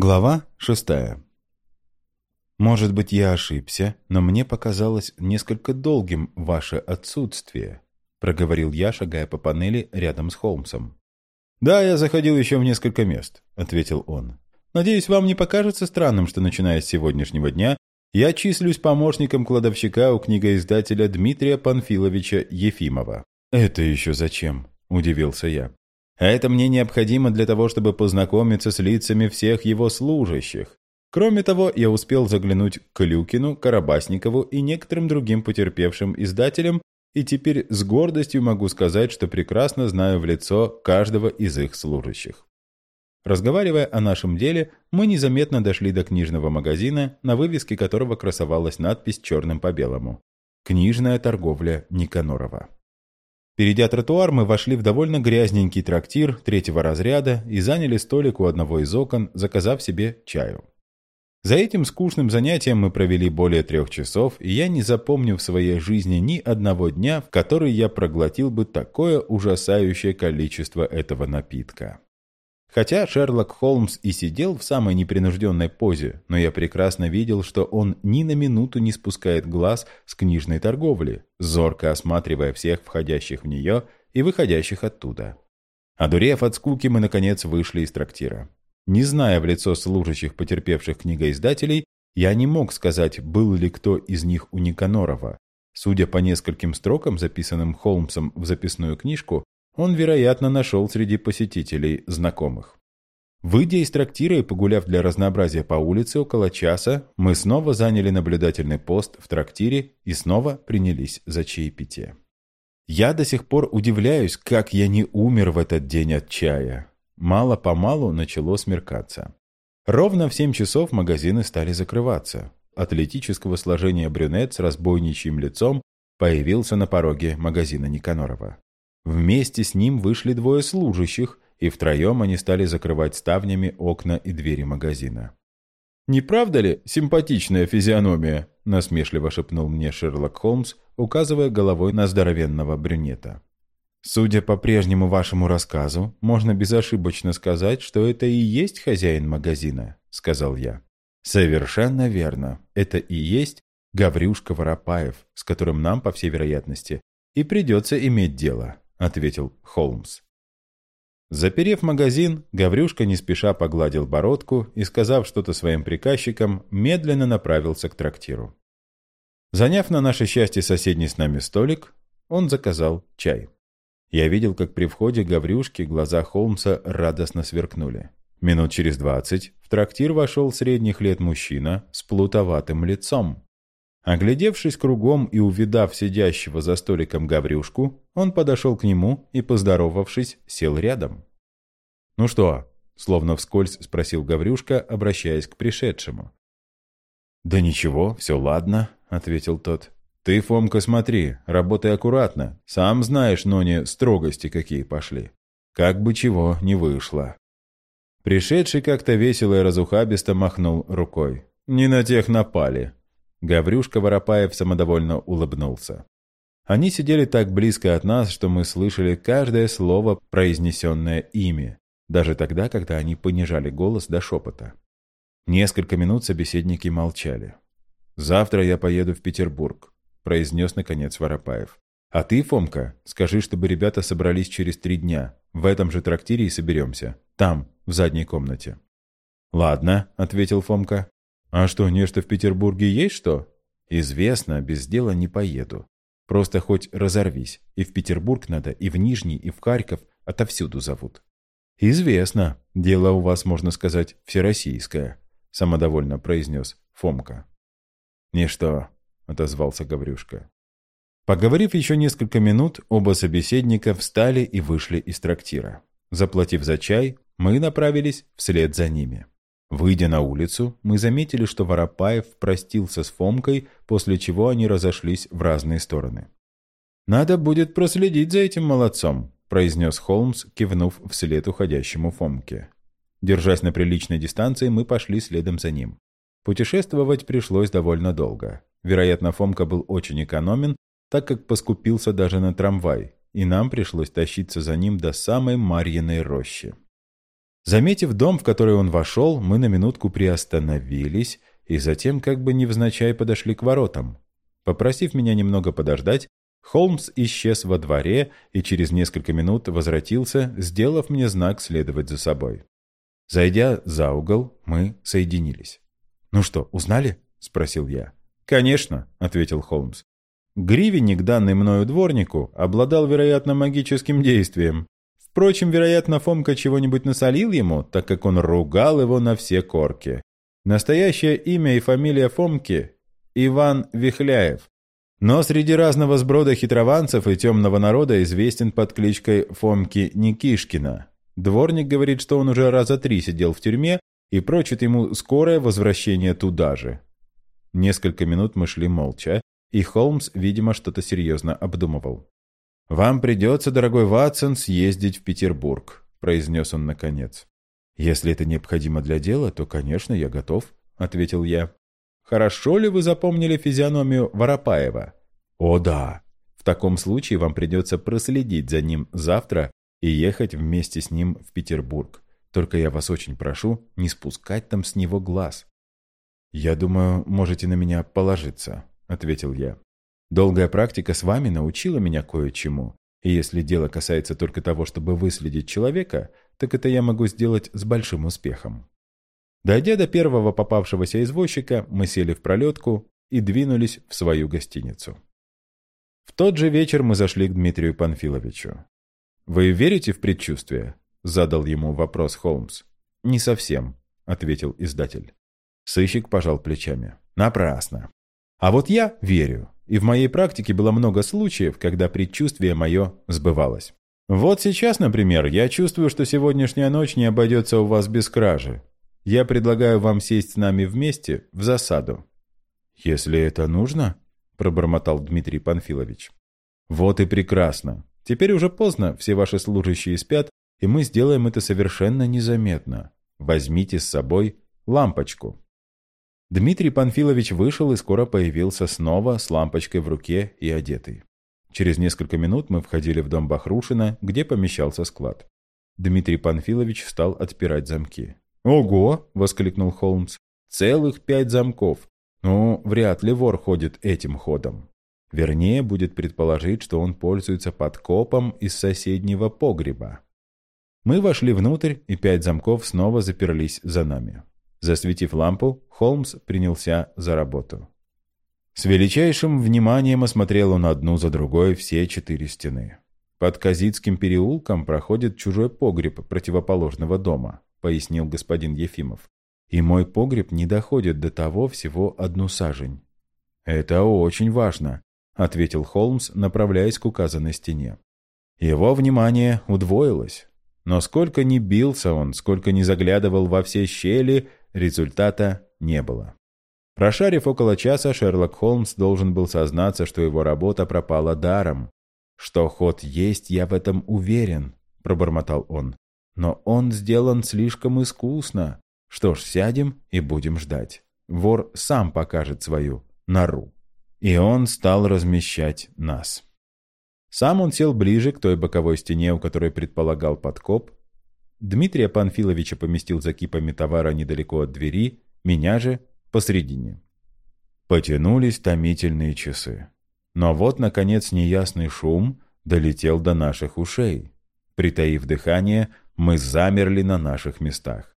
Глава шестая. «Может быть, я ошибся, но мне показалось несколько долгим ваше отсутствие», проговорил я, шагая по панели рядом с Холмсом. «Да, я заходил еще в несколько мест», — ответил он. «Надеюсь, вам не покажется странным, что, начиная с сегодняшнего дня, я числюсь помощником кладовщика у книгоиздателя Дмитрия Панфиловича Ефимова». «Это еще зачем?» — удивился я. А это мне необходимо для того, чтобы познакомиться с лицами всех его служащих. Кроме того, я успел заглянуть к Клюкину, Карабасникову и некоторым другим потерпевшим издателям, и теперь с гордостью могу сказать, что прекрасно знаю в лицо каждого из их служащих. Разговаривая о нашем деле, мы незаметно дошли до книжного магазина, на вывеске которого красовалась надпись черным по белому «Книжная торговля Никанорова». Перейдя тротуар, мы вошли в довольно грязненький трактир третьего разряда и заняли столик у одного из окон, заказав себе чаю. За этим скучным занятием мы провели более трех часов, и я не запомню в своей жизни ни одного дня, в который я проглотил бы такое ужасающее количество этого напитка. Хотя Шерлок Холмс и сидел в самой непринужденной позе, но я прекрасно видел, что он ни на минуту не спускает глаз с книжной торговли, зорко осматривая всех входящих в нее и выходящих оттуда. Одурев от скуки, мы, наконец, вышли из трактира. Не зная в лицо служащих потерпевших книгоиздателей, я не мог сказать, был ли кто из них у Никанорова. Судя по нескольким строкам, записанным Холмсом в записную книжку, он, вероятно, нашел среди посетителей знакомых. Выйдя из трактира и погуляв для разнообразия по улице около часа, мы снова заняли наблюдательный пост в трактире и снова принялись за чаепитие. Я до сих пор удивляюсь, как я не умер в этот день от чая. Мало-помалу начало смеркаться. Ровно в семь часов магазины стали закрываться. Атлетического сложения брюнет с разбойничьим лицом появился на пороге магазина Никанорова. Вместе с ним вышли двое служащих, и втроем они стали закрывать ставнями окна и двери магазина. «Не правда ли симпатичная физиономия?» – насмешливо шепнул мне Шерлок Холмс, указывая головой на здоровенного брюнета. «Судя по прежнему вашему рассказу, можно безошибочно сказать, что это и есть хозяин магазина», – сказал я. «Совершенно верно. Это и есть Гаврюшка Воропаев, с которым нам, по всей вероятности, и придется иметь дело. — ответил Холмс. Заперев магазин, Гаврюшка не спеша погладил бородку и, сказав что-то своим приказчикам, медленно направился к трактиру. Заняв на наше счастье соседний с нами столик, он заказал чай. Я видел, как при входе Гаврюшки глаза Холмса радостно сверкнули. Минут через двадцать в трактир вошел средних лет мужчина с плутоватым лицом. Оглядевшись кругом и увидав сидящего за столиком Гаврюшку, он подошел к нему и, поздоровавшись, сел рядом. «Ну что?» — словно вскользь спросил Гаврюшка, обращаясь к пришедшему. «Да ничего, все ладно», — ответил тот. «Ты, Фомка, смотри, работай аккуратно. Сам знаешь, Ноне, строгости какие пошли. Как бы чего не вышло». Пришедший как-то весело и разухабисто махнул рукой. «Не на тех напали. Гаврюшка Воропаев самодовольно улыбнулся. Они сидели так близко от нас, что мы слышали каждое слово, произнесенное ими, даже тогда, когда они понижали голос до шепота. Несколько минут собеседники молчали. «Завтра я поеду в Петербург», — произнес, наконец, Воропаев. «А ты, Фомка, скажи, чтобы ребята собрались через три дня. В этом же трактире и соберемся. Там, в задней комнате». «Ладно», — ответил Фомка. «А что, нечто в Петербурге есть что?» «Известно, без дела не поеду. Просто хоть разорвись. И в Петербург надо, и в Нижний, и в Харьков. Отовсюду зовут». «Известно. Дело у вас, можно сказать, всероссийское», — самодовольно произнес Фомка. «Ничто», — отозвался Гаврюшка. Поговорив еще несколько минут, оба собеседника встали и вышли из трактира. Заплатив за чай, мы направились вслед за ними. Выйдя на улицу, мы заметили, что Воропаев простился с Фомкой, после чего они разошлись в разные стороны. «Надо будет проследить за этим молодцом», – произнес Холмс, кивнув вслед уходящему Фомке. Держась на приличной дистанции, мы пошли следом за ним. Путешествовать пришлось довольно долго. Вероятно, Фомка был очень экономен, так как поскупился даже на трамвай, и нам пришлось тащиться за ним до самой Марьиной рощи. Заметив дом, в который он вошел, мы на минутку приостановились и затем как бы невзначай подошли к воротам. Попросив меня немного подождать, Холмс исчез во дворе и через несколько минут возвратился, сделав мне знак следовать за собой. Зайдя за угол, мы соединились. «Ну что, узнали?» — спросил я. «Конечно», — ответил Холмс. Гривенник, данный мною дворнику, обладал, вероятно, магическим действием. Впрочем, вероятно, Фомка чего-нибудь насолил ему, так как он ругал его на все корки. Настоящее имя и фамилия Фомки – Иван Вихляев. Но среди разного сброда хитрованцев и темного народа известен под кличкой Фомки Никишкина. Дворник говорит, что он уже раза три сидел в тюрьме и прочит ему скорое возвращение туда же. Несколько минут мы шли молча, и Холмс, видимо, что-то серьезно обдумывал. «Вам придется, дорогой Ватсон, съездить в Петербург», — произнес он наконец. «Если это необходимо для дела, то, конечно, я готов», — ответил я. «Хорошо ли вы запомнили физиономию Воропаева?» «О, да. В таком случае вам придется проследить за ним завтра и ехать вместе с ним в Петербург. Только я вас очень прошу не спускать там с него глаз». «Я думаю, можете на меня положиться», — ответил я. «Долгая практика с вами научила меня кое-чему, и если дело касается только того, чтобы выследить человека, так это я могу сделать с большим успехом. Дойдя до первого попавшегося извозчика, мы сели в пролетку и двинулись в свою гостиницу. В тот же вечер мы зашли к Дмитрию Панфиловичу. «Вы верите в предчувствие?» — задал ему вопрос Холмс. «Не совсем», — ответил издатель. Сыщик пожал плечами. «Напрасно. А вот я верю, и в моей практике было много случаев, когда предчувствие мое сбывалось. Вот сейчас, например, я чувствую, что сегодняшняя ночь не обойдется у вас без кражи. Я предлагаю вам сесть с нами вместе в засаду». «Если это нужно», — пробормотал Дмитрий Панфилович. «Вот и прекрасно. Теперь уже поздно, все ваши служащие спят, и мы сделаем это совершенно незаметно. Возьмите с собой лампочку». Дмитрий Панфилович вышел и скоро появился снова с лампочкой в руке и одетый. Через несколько минут мы входили в дом Бахрушина, где помещался склад. Дмитрий Панфилович стал отпирать замки. «Ого!» — воскликнул Холмс. «Целых пять замков. Ну, вряд ли вор ходит этим ходом. Вернее, будет предположить, что он пользуется подкопом из соседнего погреба». Мы вошли внутрь, и пять замков снова заперлись за нами. Засветив лампу, Холмс принялся за работу. С величайшим вниманием осмотрел он одну за другой все четыре стены. «Под Казицким переулком проходит чужой погреб противоположного дома», пояснил господин Ефимов. «И мой погреб не доходит до того всего одну сажень». «Это очень важно», — ответил Холмс, направляясь к указанной стене. Его внимание удвоилось. Но сколько ни бился он, сколько ни заглядывал во все щели, результата не было. Прошарив около часа, Шерлок Холмс должен был сознаться, что его работа пропала даром. «Что ход есть, я в этом уверен», — пробормотал он. «Но он сделан слишком искусно. Что ж, сядем и будем ждать. Вор сам покажет свою нору». И он стал размещать нас. Сам он сел ближе к той боковой стене, у которой предполагал подкоп. Дмитрия Панфиловича поместил за кипами товара недалеко от двери, меня же посредине. Потянулись томительные часы. Но вот, наконец, неясный шум долетел до наших ушей. Притаив дыхание, мы замерли на наших местах.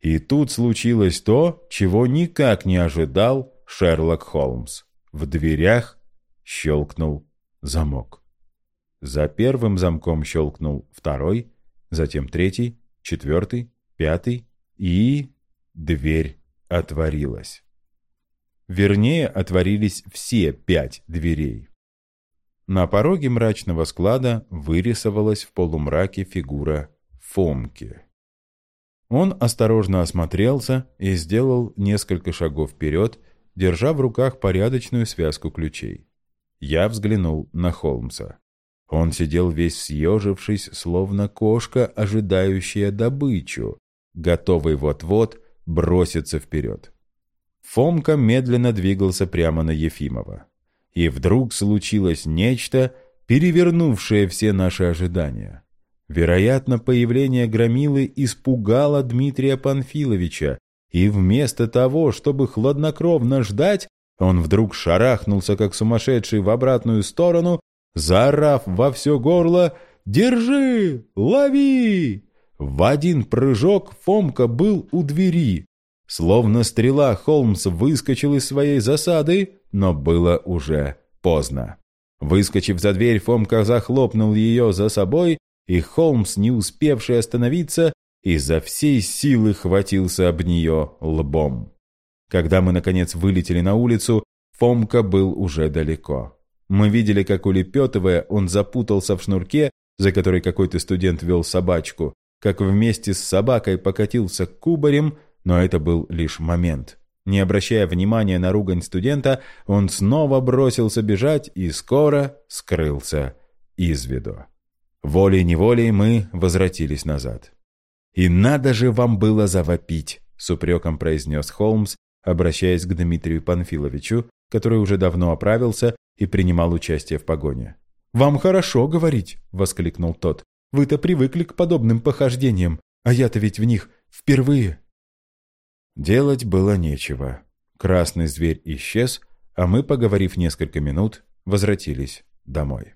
И тут случилось то, чего никак не ожидал Шерлок Холмс. В дверях щелкнул замок. За первым замком щелкнул второй, затем третий, четвертый, пятый, и дверь отворилась. Вернее, отворились все пять дверей. На пороге мрачного склада вырисовалась в полумраке фигура Фомки. Он осторожно осмотрелся и сделал несколько шагов вперед, держа в руках порядочную связку ключей. Я взглянул на Холмса. Он сидел весь съежившись, словно кошка, ожидающая добычу, готовый вот-вот броситься вперед. Фомка медленно двигался прямо на Ефимова. И вдруг случилось нечто, перевернувшее все наши ожидания. Вероятно, появление Громилы испугало Дмитрия Панфиловича, и вместо того, чтобы хладнокровно ждать, он вдруг шарахнулся, как сумасшедший, в обратную сторону, заорав во все горло «Держи! Лови!» В один прыжок Фомка был у двери. Словно стрела, Холмс выскочил из своей засады, но было уже поздно. Выскочив за дверь, Фомка захлопнул ее за собой, и Холмс, не успевший остановиться, изо всей силы хватился об нее лбом. Когда мы, наконец, вылетели на улицу, Фомка был уже далеко. Мы видели, как улепетывая, он запутался в шнурке, за который какой-то студент вел собачку, как вместе с собакой покатился кубарем, но это был лишь момент. Не обращая внимания на ругань студента, он снова бросился бежать и скоро скрылся из виду. Волей-неволей мы возвратились назад. «И надо же вам было завопить!» — с упреком произнес Холмс, обращаясь к Дмитрию Панфиловичу, который уже давно оправился и принимал участие в погоне. «Вам хорошо говорить!» — воскликнул тот. «Вы-то привыкли к подобным похождениям, а я-то ведь в них впервые!» Делать было нечего. Красный зверь исчез, а мы, поговорив несколько минут, возвратились домой.